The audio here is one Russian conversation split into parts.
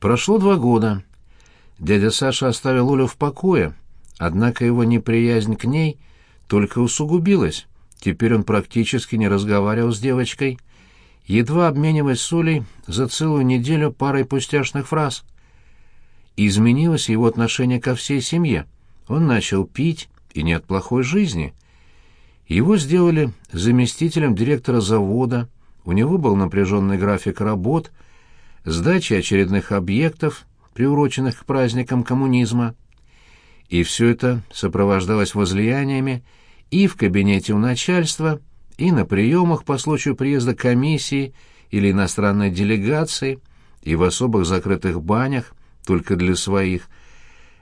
Прошло два года. Дядя Саша оставил Олю в покое, однако его неприязнь к ней только усугубилась. Теперь он практически не разговаривал с девочкой, едва обмениваясь с Олей за целую неделю парой пустяшных фраз. Изменилось его отношение ко всей семье. Он начал пить, и не от плохой жизни. Его сделали заместителем директора завода, у него был напряженный график работ, сдачи очередных объектов, приуроченных к праздникам коммунизма. И все это сопровождалось возлияниями и в кабинете у начальства, и на приемах по случаю приезда комиссии или иностранной делегации, и в особых закрытых банях, только для своих,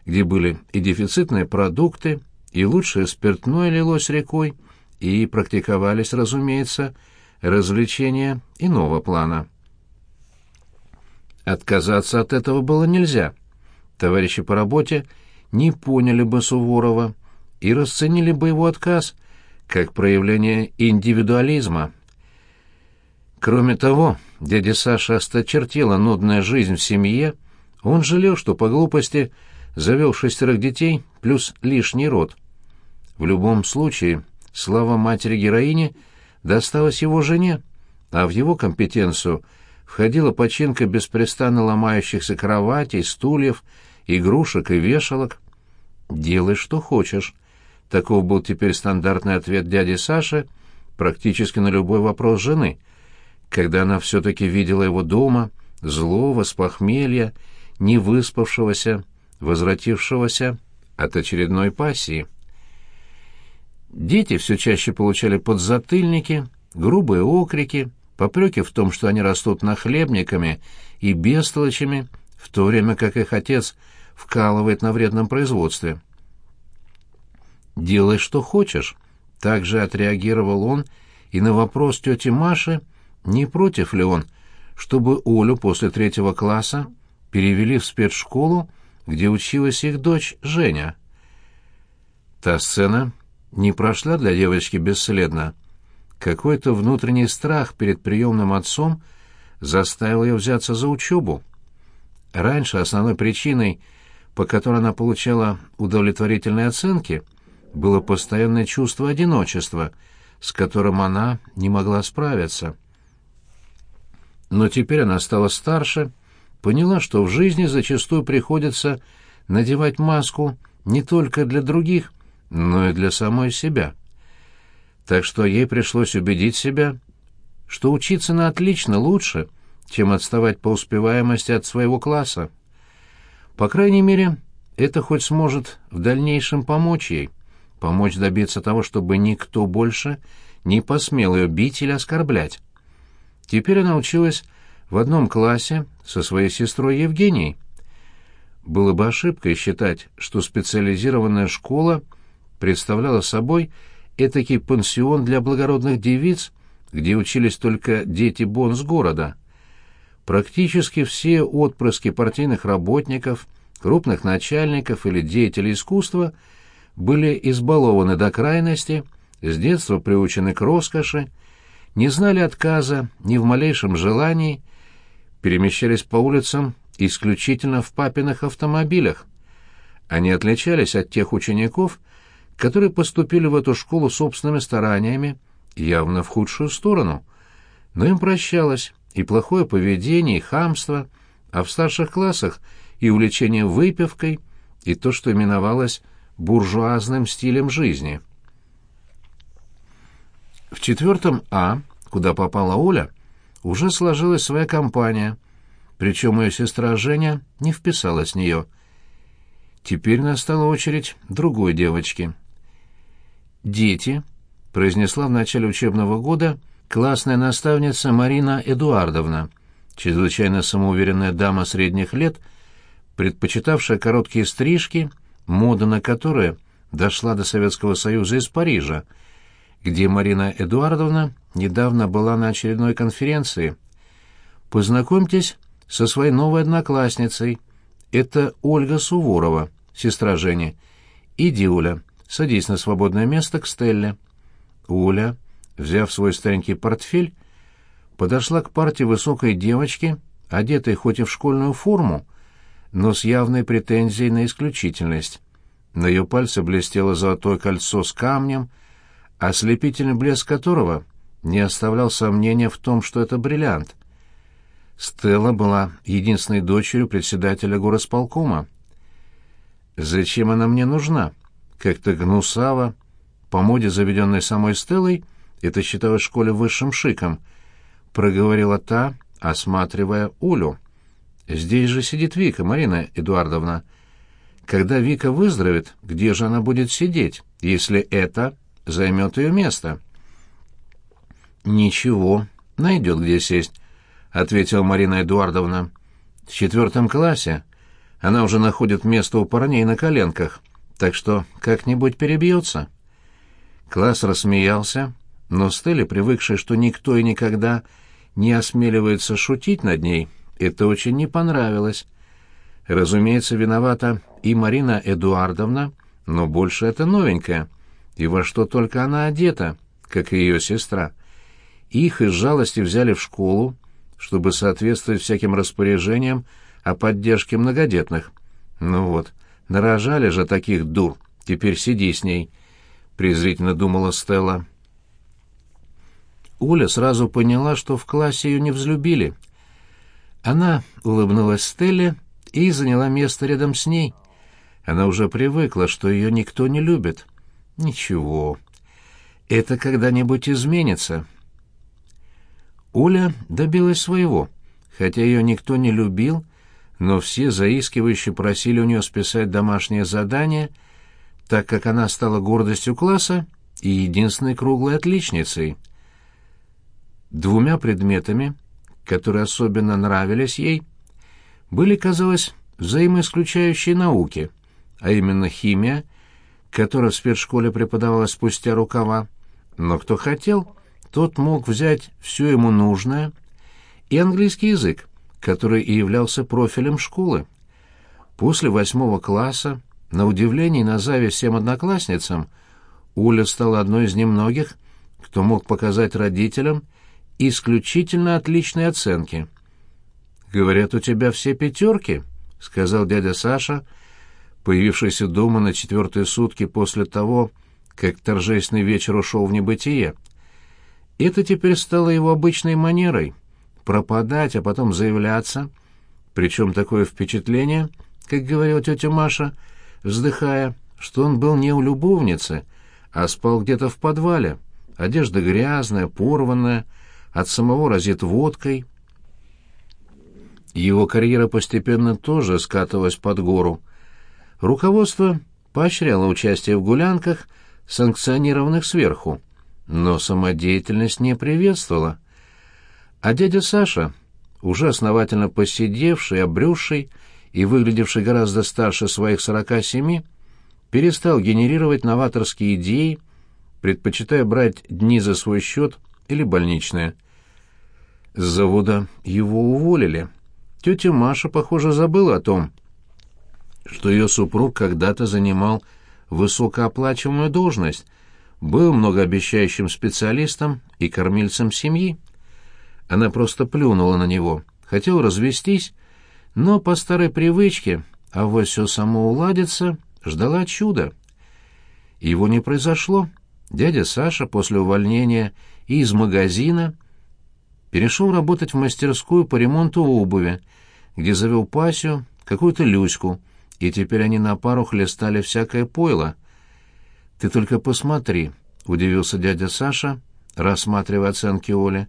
где были и дефицитные продукты, и лучшее спиртное лилось рекой, и практиковались, разумеется, развлечения иного плана. Отказаться от этого было нельзя. Товарищи по работе не поняли бы Суворова и расценили бы его отказ как проявление индивидуализма. Кроме того, дядя Саша осточертела нудная жизнь в семье, он жалел, что по глупости завел шестерых детей плюс лишний род. В любом случае, слава матери-героини досталась его жене, а в его компетенцию входила починка беспрестанно ломающихся кроватей, стульев, игрушек и вешалок. «Делай, что хочешь». Таков был теперь стандартный ответ дяди Саши практически на любой вопрос жены, когда она все-таки видела его дома, злого, с похмелья, невыспавшегося, возвратившегося от очередной пассии. Дети все чаще получали подзатыльники, грубые окрики, попреки в том, что они растут нахлебниками и бестолочами, в то время как их отец вкалывает на вредном производстве. «Делай, что хочешь», — также отреагировал он и на вопрос тети Маши, не против ли он, чтобы Олю после третьего класса перевели в спецшколу, где училась их дочь Женя. Та сцена не прошла для девочки бесследно. Какой-то внутренний страх перед приемным отцом заставил ее взяться за учебу. Раньше основной причиной, по которой она получала удовлетворительные оценки, было постоянное чувство одиночества, с которым она не могла справиться. Но теперь она стала старше, поняла, что в жизни зачастую приходится надевать маску не только для других, но и для самой себя. Так что ей пришлось убедить себя, что учиться на отлично лучше, чем отставать по успеваемости от своего класса. По крайней мере, это хоть сможет в дальнейшем помочь ей, помочь добиться того, чтобы никто больше не посмел ее бить или оскорблять. Теперь она училась в одном классе со своей сестрой Евгенией. Было бы ошибкой считать, что специализированная школа представляла собой этакий пансион для благородных девиц, где учились только дети бонс города. Практически все отпрыски партийных работников, крупных начальников или деятелей искусства были избалованы до крайности, с детства приучены к роскоши, не знали отказа ни в малейшем желании, перемещались по улицам исключительно в папиных автомобилях. Они отличались от тех учеников, которые поступили в эту школу собственными стараниями, явно в худшую сторону. Но им прощалось и плохое поведение, и хамство, а в старших классах и увлечение выпивкой, и то, что именовалось буржуазным стилем жизни. В четвертом А, куда попала Оля, уже сложилась своя компания, причем ее сестра Женя не вписалась в нее. Теперь настала очередь другой девочки — «Дети», — произнесла в начале учебного года классная наставница Марина Эдуардовна, чрезвычайно самоуверенная дама средних лет, предпочитавшая короткие стрижки, мода на которые дошла до Советского Союза из Парижа, где Марина Эдуардовна недавно была на очередной конференции. «Познакомьтесь со своей новой одноклассницей. Это Ольга Суворова, сестра Жени. Иди, Оля, Садись на свободное место к Стелле». Уля, взяв свой старенький портфель, подошла к парте высокой девочки одетой хоть и в школьную форму, но с явной претензией на исключительность. На ее пальце блестело золотое кольцо с камнем, ослепительный блеск которого не оставлял сомнения в том, что это бриллиант. Стелла была единственной дочерью председателя горосполкома. «Зачем она мне нужна?» Как-то гнусаво, по моде заведенной самой Стеллой, это считалось в школе высшим шиком, проговорила та, осматривая Улю. «Здесь же сидит Вика, Марина Эдуардовна. Когда Вика выздоровеет, где же она будет сидеть, если это займет ее место?» «Ничего, найдет где сесть», — ответила Марина Эдуардовна. «В четвертом классе она уже находит место у парней на коленках, так что как-нибудь перебьется». Класс рассмеялся, но Стелле, привыкшей, что никто и никогда не осмеливается шутить над ней, это очень не понравилось. Разумеется, виновата и Марина Эдуардовна, но больше это новенькая. И во что только она одета, как и ее сестра. Их из жалости взяли в школу, чтобы соответствовать всяким распоряжениям о поддержке многодетных. Ну вот, нарожали же таких дур, теперь сиди с ней, — презрительно думала Стелла. Оля сразу поняла, что в классе ее не взлюбили. Она улыбнулась Стелле и заняла место рядом с ней. Она уже привыкла, что ее никто не любит. Ничего, это когда-нибудь изменится. Оля добилась своего, хотя ее никто не любил, но все заискивающе просили у нее списать домашнее задание, так как она стала гордостью класса и единственной круглой отличницей. Двумя предметами, которые особенно нравились ей, были, казалось, взаимоисключающие науки, а именно химия, которая в спецшколе преподавалась спустя рукава, но кто хотел, тот мог взять все ему нужное, и английский язык, который и являлся профилем школы. После восьмого класса, на удивление и на зависть всем одноклассницам, Уля стала одной из немногих, кто мог показать родителям, исключительно отличные оценки. «Говорят, у тебя все пятерки», — сказал дядя Саша, появившийся дома на четвертые сутки после того, как торжественный вечер ушел в небытие. Это теперь стало его обычной манерой — пропадать, а потом заявляться. Причем такое впечатление, как говорила тетя Маша, вздыхая, что он был не у любовницы, а спал где-то в подвале. Одежда грязная, порванная, от самого разит водкой. Его карьера постепенно тоже скатывалась под гору. Руководство поощряло участие в гулянках, санкционированных сверху, но самодеятельность не приветствовала. А дядя Саша, уже основательно посидевший, обрюзший и выглядевший гораздо старше своих сорока семи, перестал генерировать новаторские идеи, предпочитая брать дни за свой счет или больничное. С завода его уволили. Тетя Маша, похоже, забыла о том, что ее супруг когда-то занимал высокооплачиваемую должность, был многообещающим специалистом и кормильцем семьи. Она просто плюнула на него, хотела развестись, но по старой привычке, а вот все само уладится, ждала чуда. Его не произошло. Дядя Саша после увольнения из магазина перешел работать в мастерскую по ремонту обуви, где завел Пасю, какую-то Люську, и теперь они на пару хлестали всякое пойло. «Ты только посмотри», — удивился дядя Саша, рассматривая оценки Оли.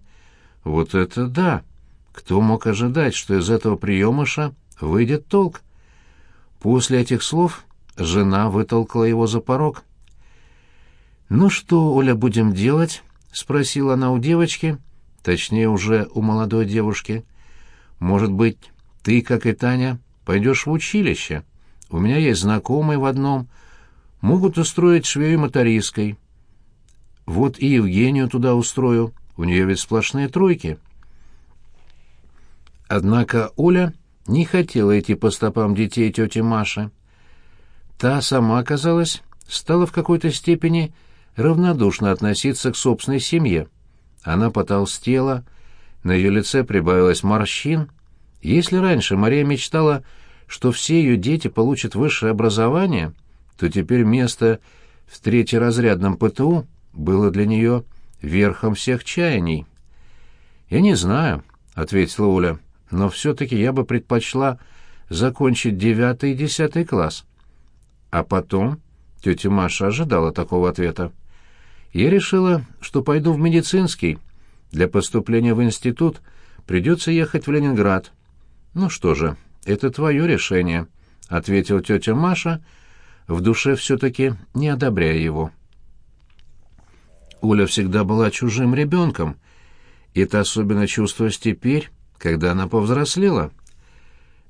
«Вот это да! Кто мог ожидать, что из этого приемыша выйдет толк?» После этих слов жена вытолкала его за порог. «Ну что, Оля, будем делать?» — спросила она у девочки, точнее уже у молодой девушки. «Может быть, ты, как и Таня, пойдешь в училище? У меня есть знакомые в одном. Могут устроить швеей-мотористкой. Вот и Евгению туда устрою, у нее ведь сплошные тройки». Однако Оля не хотела идти по стопам детей тети Маши. Та сама, казалось, стала в какой-то степени равнодушно относиться к собственной семье. Она потолстела, на ее лице прибавилось морщин, Если раньше Мария мечтала, что все ее дети получат высшее образование, то теперь место в третьеразрядном ПТУ было для нее верхом всех чаяний. «Я не знаю», — ответила Оля, — «но все-таки я бы предпочла закончить девятый и десятый класс». А потом тетя Маша ожидала такого ответа. Я решила, что пойду в медицинский. Для поступления в институт придется ехать в Ленинград. Ну что же, это твое решение, — ответила тетя Маша, в душе все-таки не одобряя его. Оля всегда была чужим ребенком. Это особенно чувствовалось теперь, когда она повзрослела.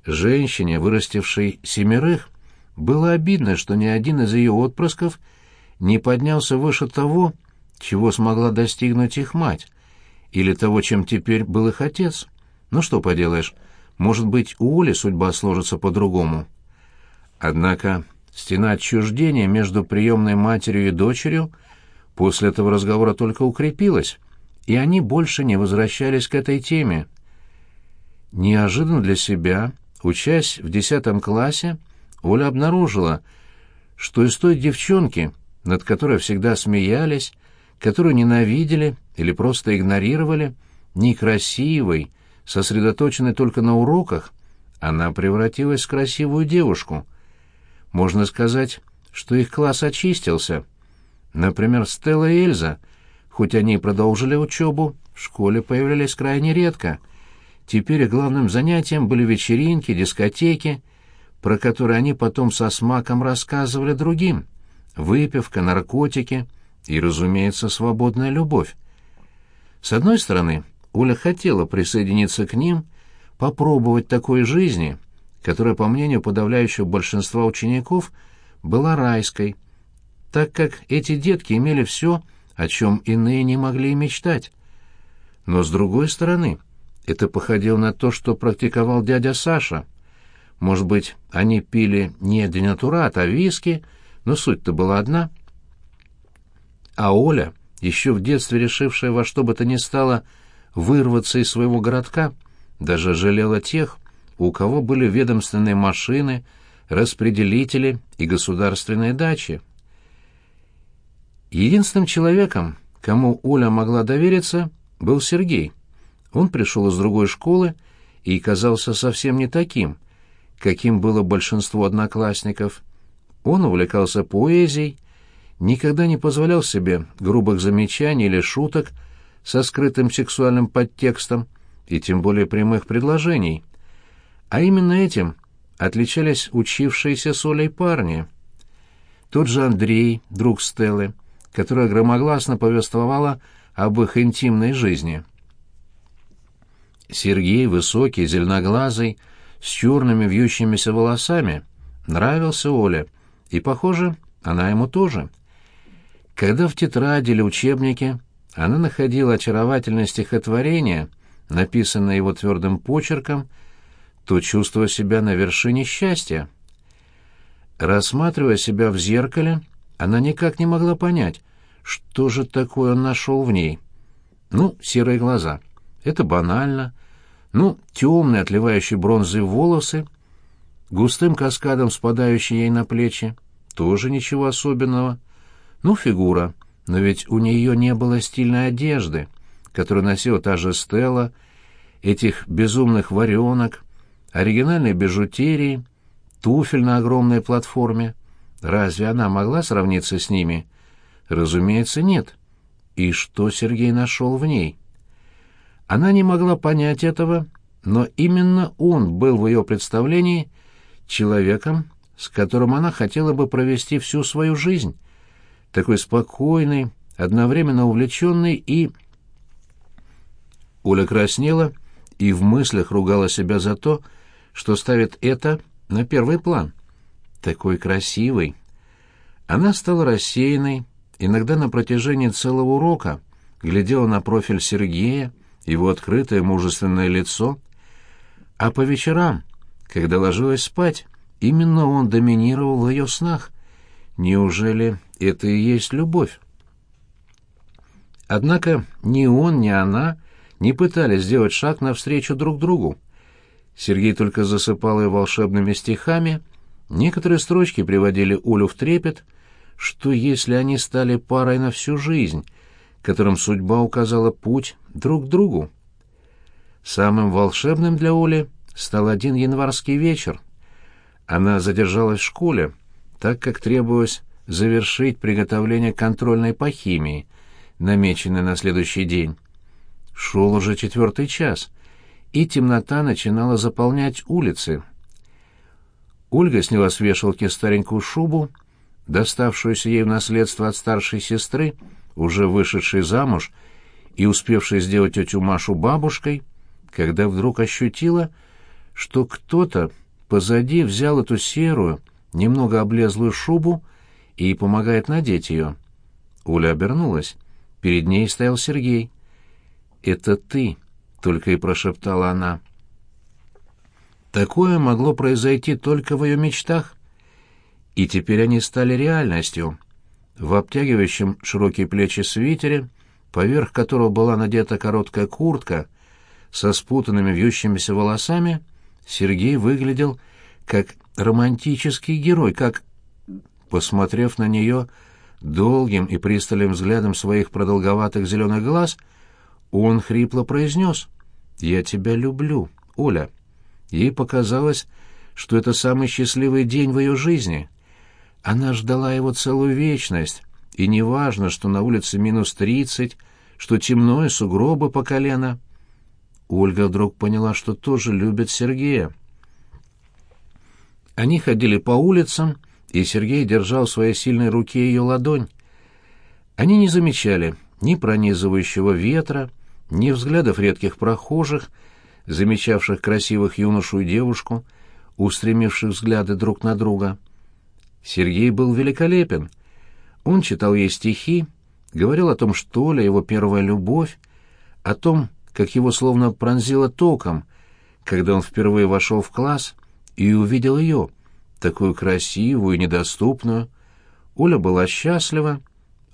Женщине, вырастившей семерых, было обидно, что ни один из ее отпрысков не поднялся выше того, чего смогла достигнуть их мать, или того, чем теперь был их отец. Ну что поделаешь, может быть, у Оли судьба сложится по-другому. Однако стена отчуждения между приемной матерью и дочерью после этого разговора только укрепилась, и они больше не возвращались к этой теме. Неожиданно для себя, учась в десятом классе, Оля обнаружила, что из той девчонки, над которой всегда смеялись, которую ненавидели или просто игнорировали, некрасивой, сосредоточенной только на уроках, она превратилась в красивую девушку. Можно сказать, что их класс очистился. Например, Стелла и Эльза, хоть они и продолжили учебу, в школе появлялись крайне редко. Теперь главным занятием были вечеринки, дискотеки, про которые они потом со смаком рассказывали другим. Выпивка, наркотики и, разумеется, свободная любовь. С одной стороны, Оля хотела присоединиться к ним, попробовать такой жизни, которая, по мнению подавляющего большинства учеников, была райской, так как эти детки имели все, о чем иные не могли и мечтать. Но, с другой стороны, это походило на то, что практиковал дядя Саша — может быть, они пили не денатурат, а виски, но суть-то была одна. А Оля, еще в детстве решившая во что бы то ни стало вырваться из своего городка, даже жалела тех, у кого были ведомственные машины, распределители и государственные дачи. Единственным человеком, кому Оля могла довериться, был Сергей. Он пришел из другой школы и казался совсем не таким — каким было большинство одноклассников. Он увлекался поэзией, никогда не позволял себе грубых замечаний или шуток со скрытым сексуальным подтекстом и тем более прямых предложений. А именно этим отличались учившиеся с Олей парни. Тот же Андрей, друг Стеллы, которая громогласно повествовала об их интимной жизни. Сергей, высокий, зеленоглазый, с черными вьющимися волосами, нравился Оле, и, похоже, она ему тоже. Когда в тетради или учебнике она находила очаровательное стихотворение, написанное его твердым почерком, то чувствовала себя на вершине счастья. Рассматривая себя в зеркале, она никак не могла понять, что же такое он нашел в ней. Ну, серые глаза. Это банально, ну, темные, отливающие бронзой волосы, густым каскадом спадающие ей на плечи, тоже ничего особенного. Ну, фигура, но ведь у нее не было стильной одежды, которую носила та же Стелла, этих безумных варенок, оригинальной бижутерии, туфель на огромной платформе. Разве она могла сравниться с ними? Разумеется, нет. И что Сергей нашел в ней? Она не могла понять этого, но именно он был в ее представлении человеком, с которым она хотела бы провести всю свою жизнь. Такой спокойный, одновременно увлеченный и... Оля краснела и в мыслях ругала себя за то, что ставит это на первый план. Такой красивый. Она стала рассеянной, иногда на протяжении целого урока глядела на профиль Сергея, его открытое мужественное лицо, а по вечерам, когда ложилась спать, именно он доминировал в ее снах. Неужели это и есть любовь? Однако ни он, ни она не пытались сделать шаг навстречу друг другу. Сергей только засыпал ее волшебными стихами, некоторые строчки приводили Олю в трепет, что если они стали парой на всю жизнь, которым судьба указала путь друг другу. Самым волшебным для Оли стал один январский вечер. Она задержалась в школе, так как требовалось завершить приготовление контрольной по химии, намеченной на следующий день. Шел уже четвертый час, и темнота начинала заполнять улицы. Ольга сняла с вешалки старенькую шубу, доставшуюся ей в наследство от старшей сестры, уже вышедшей замуж и успевшей сделать тетю Машу бабушкой, когда вдруг ощутила, что кто-то позади взял эту серую, немного облезлую шубу и помогает надеть ее. Оля обернулась. Перед ней стоял Сергей. «Это ты», — только и прошептала она. Такое могло произойти только в ее мечтах. И теперь они стали реальностью. В обтягивающем широкие плечи свитере, поверх которого была надета короткая куртка, со спутанными вьющимися волосами, Сергей выглядел как романтический герой, как, посмотрев на нее долгим и пристальным взглядом своих продолговатых зеленых глаз, он хрипло произнес «Я тебя люблю, Оля». Ей показалось, что это самый счастливый день в ее жизни. Она ждала его целую вечность, и неважно, что на улице минус тридцать, что темно и сугробы по колено. Ольга вдруг поняла, что тоже любит Сергея. Они ходили по улицам, и Сергей держал в своей сильной руке ее ладонь. Они не замечали ни пронизывающего ветра, ни взглядов редких прохожих, замечавших красивых юношу и девушку, устремивших взгляды друг на друга. Сергей был великолепен. Он читал ей стихи, говорил о том, что ли его первая любовь, о том, как его словно пронзило током, когда он впервые вошел в класс и увидел ее, такую красивую и недоступную. Оля была счастлива,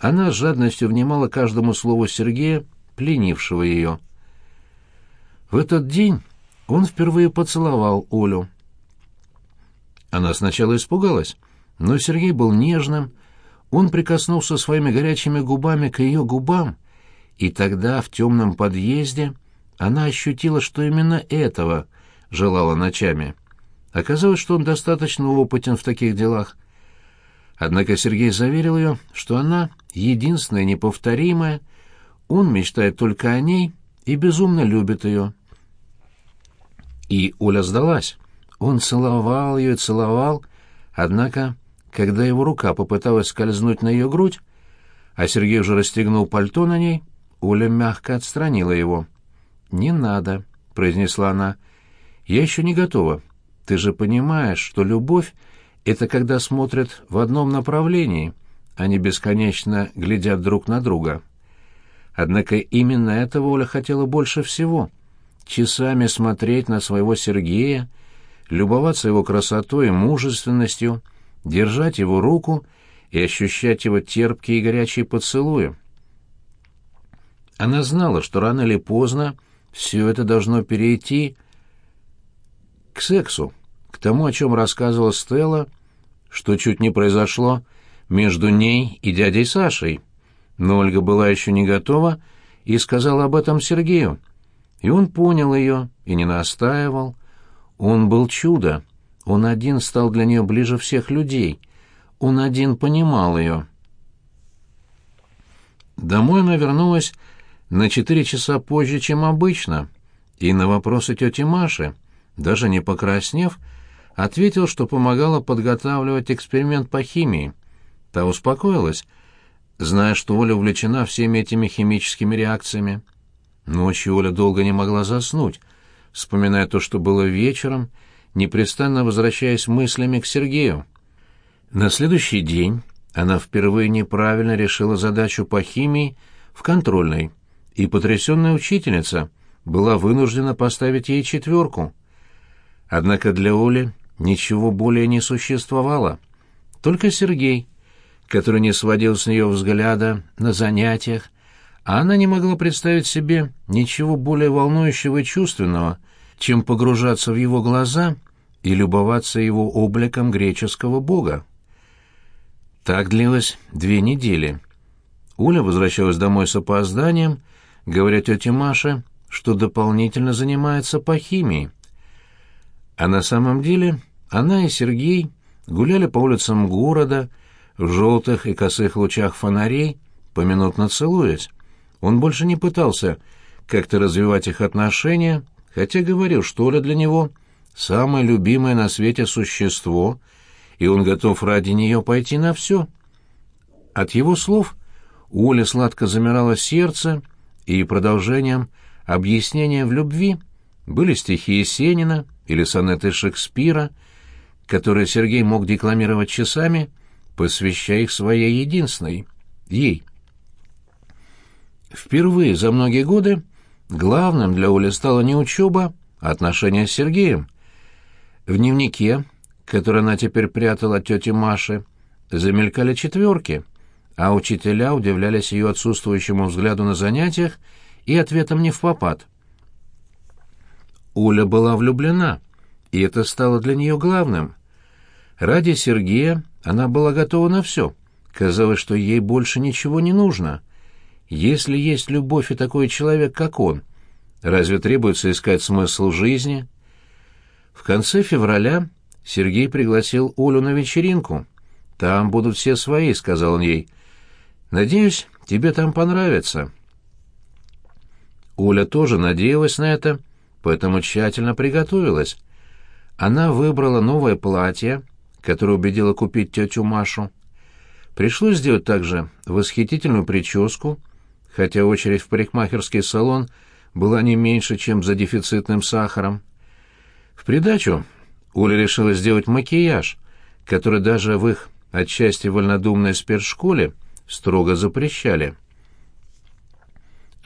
она с жадностью внимала каждому слову Сергея, пленившего ее. В этот день он впервые поцеловал Олю. Она сначала испугалась, но Сергей был нежным, он прикоснулся своими горячими губами к ее губам, и тогда в темном подъезде она ощутила, что именно этого желала ночами. Оказалось, что он достаточно опытен в таких делах. Однако Сергей заверил ее, что она единственная неповторимая, он мечтает только о ней и безумно любит ее. И Оля сдалась. Он целовал ее и целовал, однако, когда его рука попыталась скользнуть на ее грудь, а Сергей уже расстегнул пальто на ней, Оля мягко отстранила его. «Не надо», — произнесла она. «Я еще не готова. Ты же понимаешь, что любовь — это когда смотрят в одном направлении, а не бесконечно глядят друг на друга». Однако именно этого Оля хотела больше всего — часами смотреть на своего Сергея, любоваться его красотой и мужественностью, держать его руку и ощущать его терпкие и горячие поцелуи. Она знала, что рано или поздно все это должно перейти к сексу, к тому, о чем рассказывала Стелла, что чуть не произошло между ней и дядей Сашей. Но Ольга была еще не готова и сказала об этом Сергею. И он понял ее и не настаивал. Он был чудо. Он один стал для нее ближе всех людей. Он один понимал ее. Домой она вернулась на четыре часа позже, чем обычно, и на вопросы тети Маши, даже не покраснев, ответил, что помогала подготавливать эксперимент по химии. Та успокоилась, зная, что Оля увлечена всеми этими химическими реакциями. Ночью Оля долго не могла заснуть, вспоминая то, что было вечером, непрестанно возвращаясь мыслями к Сергею. На следующий день она впервые неправильно решила задачу по химии в контрольной — и потрясенная учительница была вынуждена поставить ей четверку. Однако для Оли ничего более не существовало. Только Сергей, который не сводил с нее взгляда на занятиях, а она не могла представить себе ничего более волнующего и чувственного, чем погружаться в его глаза и любоваться его обликом греческого бога. Так длилось две недели. Уля возвращалась домой с опозданием, говоря тете Маше, что дополнительно занимается по химии. А на самом деле она и Сергей гуляли по улицам города в желтых и косых лучах фонарей, поминутно целуясь. Он больше не пытался как-то развивать их отношения, хотя говорил, что Оля для него самое любимое на свете существо, и он готов ради нее пойти на все. От его слов у Оли сладко замирало сердце, и продолжением объяснения в любви были стихи Есенина или сонеты Шекспира, которые Сергей мог декламировать часами, посвящая их своей единственной, ей. Впервые за многие годы Главным для Оли стала не учеба, а отношения с Сергеем. В дневнике, который она теперь прятала от тети Маши, замелькали четверки, а учителя удивлялись ее отсутствующему взгляду на занятиях и ответом не в попад. Оля была влюблена, и это стало для нее главным. Ради Сергея она была готова на все. Казалось, что ей больше ничего не нужно. Если есть любовь и такой человек, как он, разве требуется искать смысл жизни? В конце февраля Сергей пригласил Олю на вечеринку. «Там будут все свои», — сказал он ей. «Надеюсь, тебе там понравится». Оля тоже надеялась на это, поэтому тщательно приготовилась. Она выбрала новое платье, которое убедила купить тетю Машу. Пришлось сделать также восхитительную прическу — хотя очередь в парикмахерский салон была не меньше, чем за дефицитным сахаром. В придачу Оля решила сделать макияж, который даже в их отчасти вольнодумной спецшколе строго запрещали.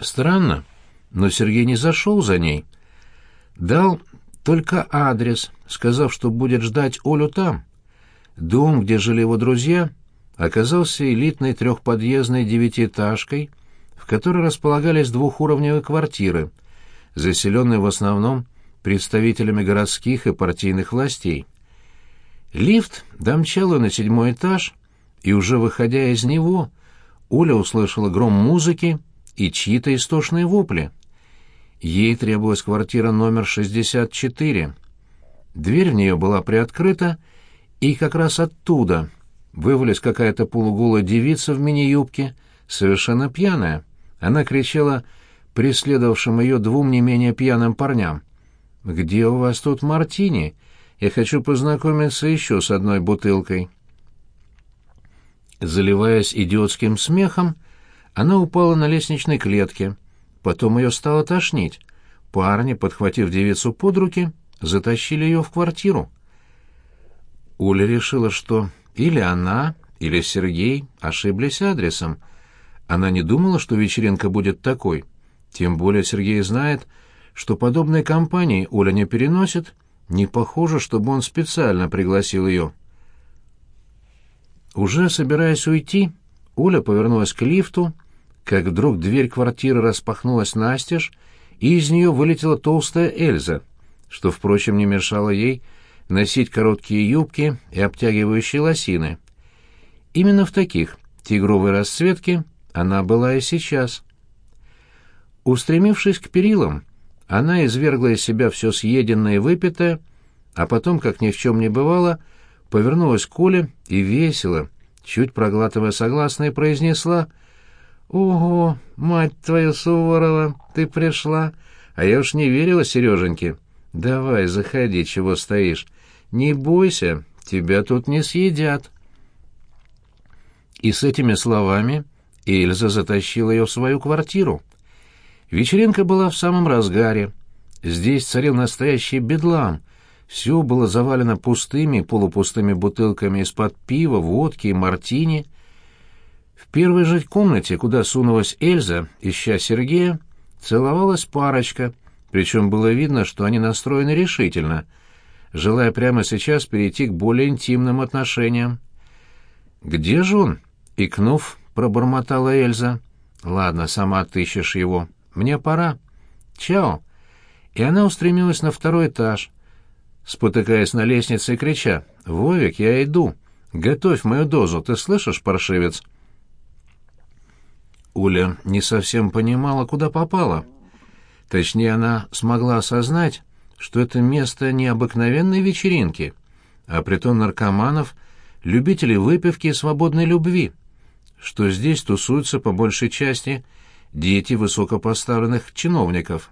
Странно, но Сергей не зашел за ней. Дал только адрес, сказав, что будет ждать Олю там. Дом, где жили его друзья, оказался элитной трехподъездной девятиэтажкой в которой располагались двухуровневые квартиры, заселенные в основном представителями городских и партийных властей. Лифт домчал на седьмой этаж, и уже выходя из него, Оля услышала гром музыки и чьи-то истошные вопли. Ей требовалась квартира номер 64. Дверь в нее была приоткрыта, и как раз оттуда вывалилась какая-то полуголая девица в мини-юбке, совершенно пьяная. Она кричала преследовавшим ее двум не менее пьяным парням. «Где у вас тут мартини? Я хочу познакомиться еще с одной бутылкой». Заливаясь идиотским смехом, она упала на лестничной клетке. Потом ее стало тошнить. Парни, подхватив девицу под руки, затащили ее в квартиру. Оля решила, что или она, или Сергей ошиблись адресом — она не думала, что вечеринка будет такой. Тем более Сергей знает, что подобные компании Оля не переносит. Не похоже, чтобы он специально пригласил ее. Уже собираясь уйти, Оля повернулась к лифту, как вдруг дверь квартиры распахнулась настежь, и из нее вылетела толстая Эльза, что, впрочем, не мешало ей носить короткие юбки и обтягивающие лосины. Именно в таких тигровой расцветке она была и сейчас. Устремившись к перилам, она извергла из себя все съеденное и выпитое, а потом, как ни в чем не бывало, повернулась к Коле и весело, чуть проглатывая согласные, произнесла «Ого, мать твою Суворова, ты пришла, а я уж не верила Сереженьке. Давай, заходи, чего стоишь. Не бойся, тебя тут не съедят». И с этими словами Эльза затащила ее в свою квартиру. Вечеринка была в самом разгаре. Здесь царил настоящий бедлам. Все было завалено пустыми полупустыми бутылками из-под пива, водки и мартини. В первой же комнате, куда сунулась Эльза, ища Сергея, целовалась парочка, причем было видно, что они настроены решительно, желая прямо сейчас перейти к более интимным отношениям. «Где же он?» — икнув, — пробормотала Эльза. «Ладно, сама отыщешь его. Мне пора. Чао». и она устремилась на второй этаж, спотыкаясь на лестнице и крича «Вовик, я иду! Готовь мою дозу, ты слышишь, паршивец?» Уля не совсем понимала, куда попала. Точнее, она смогла осознать, что это место не обыкновенной вечеринки, а притон наркоманов, любителей выпивки и свободной любви, что здесь тусуются по большей части дети высокопоставленных чиновников.